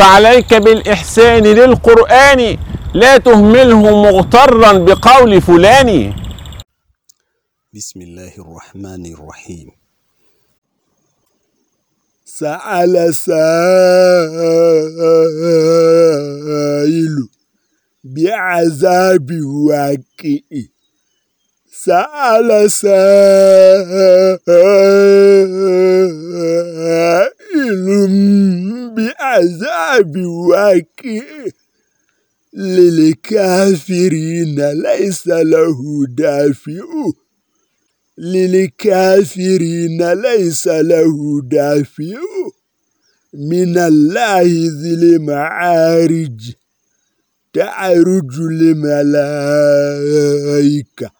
فعليك بالإحسان للقرآن لا تهمله مغترا بقول فلان. بسم الله الرحمن الرحيم. سأل سائل بعذاب واقع. سأل سائل بعذاب واقع للكافرين ليس له دافع للكافرين ليس له دافع من الله ذي المعارج تعرج الملائكة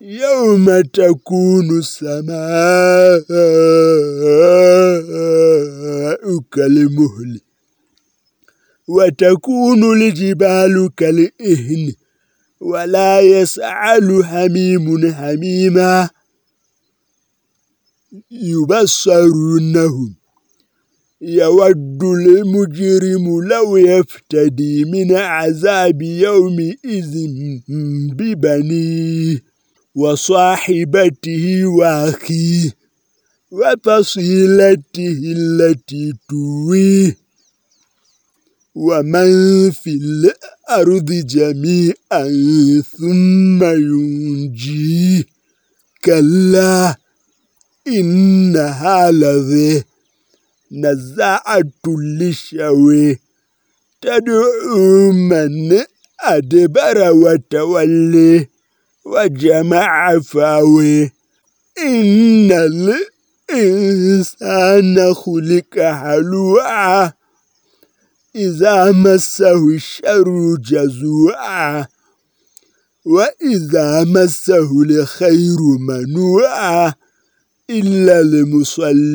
يوم تكون السماء كالمهل وتكون الجبال كالإهن ولا يسعل حميم حميما يبصرونهم يود المجرم لو يفتدي من عذاب يومئذ ببنيه وصاحبته وأخيه وفصيلته التي تويه ومن في الأرض جميعا ثم ينجيه كلا إنها لذي نزاعة للشوي تدعو من أدبر وتولي وجمع فاوي. إن الإنسان خلق حلوعا إذا مسه الشر جزوعا. وإذا مسه الخير منوعا. إلا المصلين.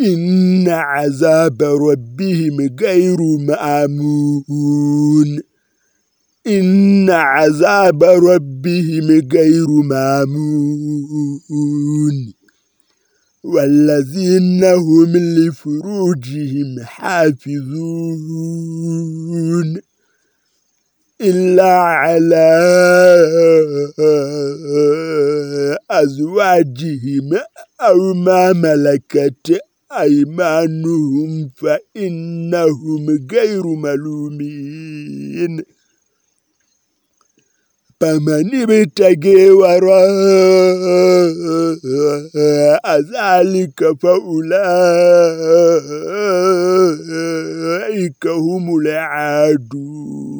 إن عذاب ربهم غير مأمون. إن عذاب ربهم غير مأمون. والذين هم لفروجهم حافظون إلا على أزواجهم أو ما ملكت أيمانهم فإنهم غير ملومين. فمن ابتغي وراء ذلك فأولئك هم العادون.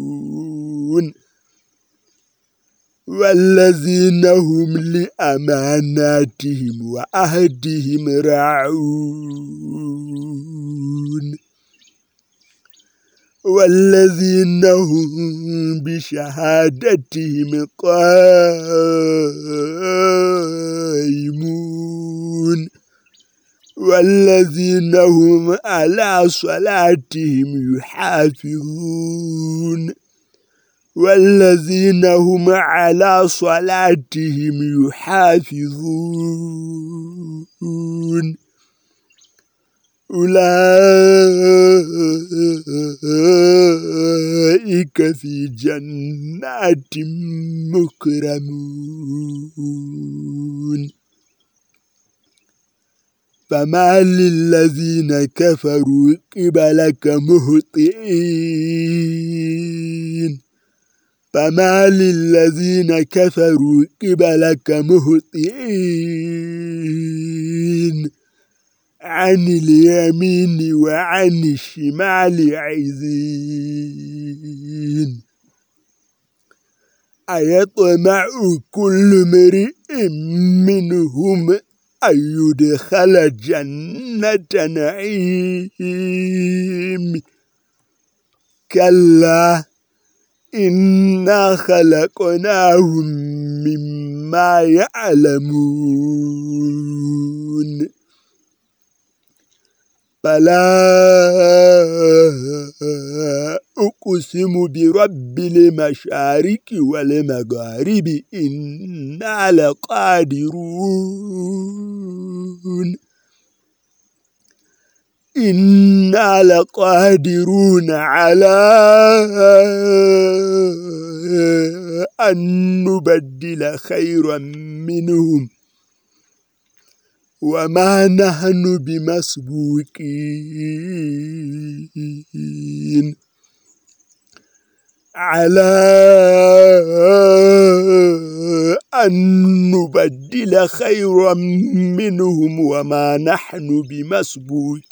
والذين هم لأماناتهم وأهدهم راعون. والذين هم بشهادتهم قائمون. والذين هم على صلاتهم يحافظون. والذين هم على صلاتهم يحافظون. أولئك في جنات مكرمون. فما للذين كفروا قبلك مهطئين فما للذين كفروا قبلك مهطئين عن اليمين وعن الشمال عزين. أيطمع كل مرئ منهم أن يدخل جنة نعيم. كلا إنا خلقناهم مما يعلمون فلا أقسم برب المشارك والمغارب إنا لقادرون إنا لقادرون على أن نبدل خيرا منهم وما نحن بمسبوقين. على أن نبدل خيرا منهم وما نحن بمسبوقين.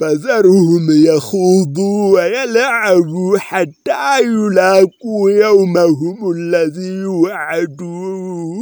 فذرهم يخوضوا ويلعبوا حتى يلاقوا يومهم الذي يوعدون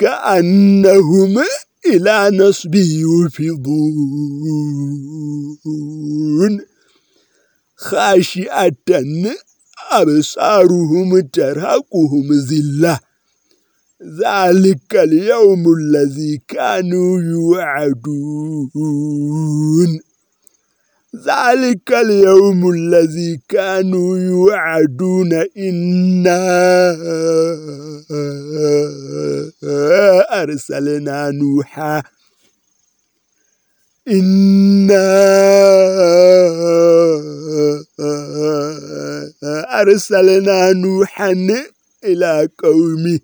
كأنهم إلى نصب يوفضون. خاشئة أبصارهم ترهقهم ذلة. ذلك اليوم الذي كانوا يوعدون. ذلك اليوم الذي كانوا يوعدون إنا أرسلنا نوحا. إنا أرسلنا نوحا إلى قومه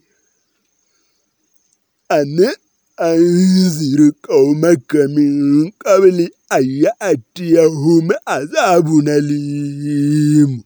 أن أنذر قومك من قبل أن يأتيهم عذاب أليم